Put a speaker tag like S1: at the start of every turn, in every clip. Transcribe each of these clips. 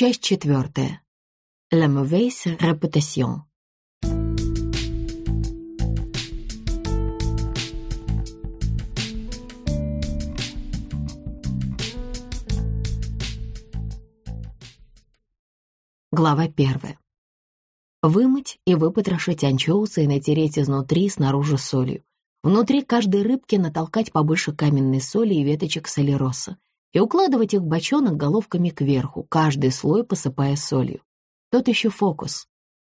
S1: Часть четвертая. La mauvaise réputation. Глава первая. Вымыть и выпотрошить анчоусы и натереть изнутри и снаружи солью. Внутри каждой рыбки натолкать побольше каменной соли и веточек солероса и укладывать их в бочонок головками кверху, каждый слой посыпая солью. Тот еще фокус.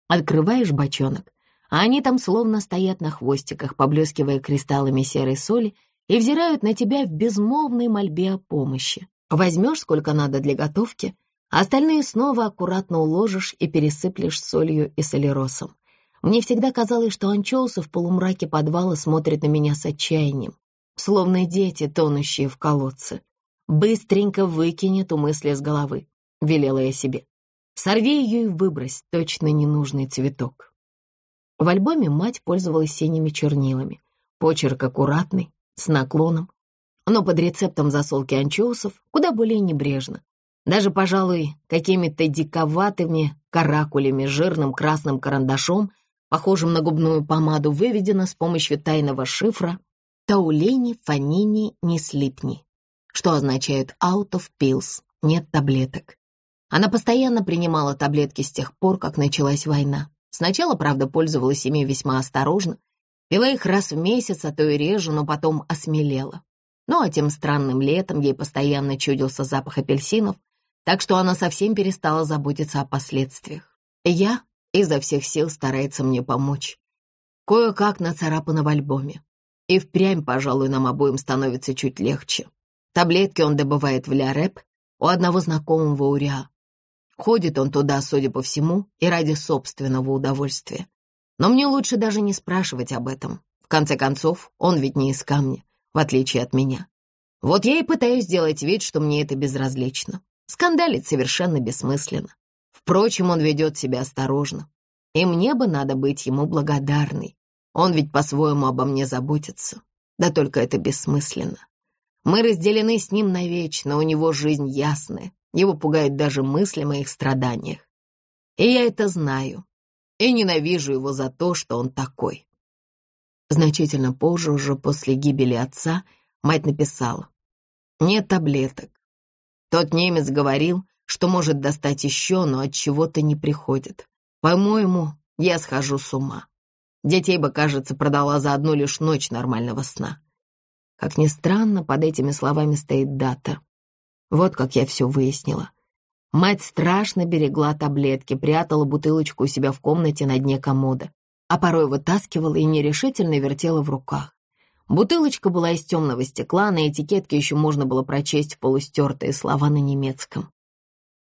S1: Открываешь бочонок, а они там словно стоят на хвостиках, поблескивая кристаллами серой соли и взирают на тебя в безмолвной мольбе о помощи. Возьмешь сколько надо для готовки — Остальные снова аккуратно уложишь и пересыплешь солью и солеросом. Мне всегда казалось, что анчоусы в полумраке подвала смотрят на меня с отчаянием, словно дети, тонущие в колодце. «Быстренько выкинь эту мысль из головы», — велела я себе. «Сорви ее и выбрось точно ненужный цветок». В альбоме мать пользовалась синими чернилами. Почерк аккуратный, с наклоном, но под рецептом засолки анчоусов куда более небрежно, даже, пожалуй, какими-то диковатыми каракулями, жирным красным карандашом, похожим на губную помаду, выведено с помощью тайного шифра «Таулени, фанини, не слипни», что означает «out of pills», «нет таблеток». Она постоянно принимала таблетки с тех пор, как началась война. Сначала, правда, пользовалась ими весьма осторожно, пила их раз в месяц, а то и реже, но потом осмелела. Ну а тем странным летом ей постоянно чудился запах апельсинов, так что она совсем перестала заботиться о последствиях. Я изо всех сил старается мне помочь. Кое-как нацарапано в альбоме. И впрямь, пожалуй, нам обоим становится чуть легче. Таблетки он добывает в Ля-Рэп у одного знакомого Уриа. Ходит он туда, судя по всему, и ради собственного удовольствия. Но мне лучше даже не спрашивать об этом. В конце концов, он ведь не из камня, в отличие от меня. Вот я и пытаюсь сделать вид, что мне это безразлично. Скандалить совершенно бессмысленно. Впрочем, он ведет себя осторожно. И мне бы надо быть ему благодарной. Он ведь по-своему обо мне заботится. Да только это бессмысленно. Мы разделены с ним навечно, у него жизнь ясная. Его пугает даже мысли о моих страданиях. И я это знаю. И ненавижу его за то, что он такой. Значительно позже, уже после гибели отца, мать написала. Нет таблеток, тот немец говорил, что может достать еще, но от чего-то не приходит. По-моему, я схожу с ума. Детей бы, кажется, продала за одну лишь ночь нормального сна. Как ни странно, под этими словами стоит дата. Вот как я все выяснила. Мать страшно берегла таблетки, прятала бутылочку у себя в комнате на дне комода, а порой вытаскивала и нерешительно вертела в руках. Бутылочка была из темного стекла, на этикетке еще можно было прочесть полустертые слова на немецком.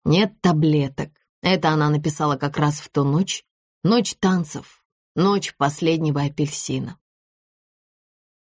S1: «Нет таблеток». Это она написала как раз в ту ночь. Ночь танцев, ночь последнего апельсина.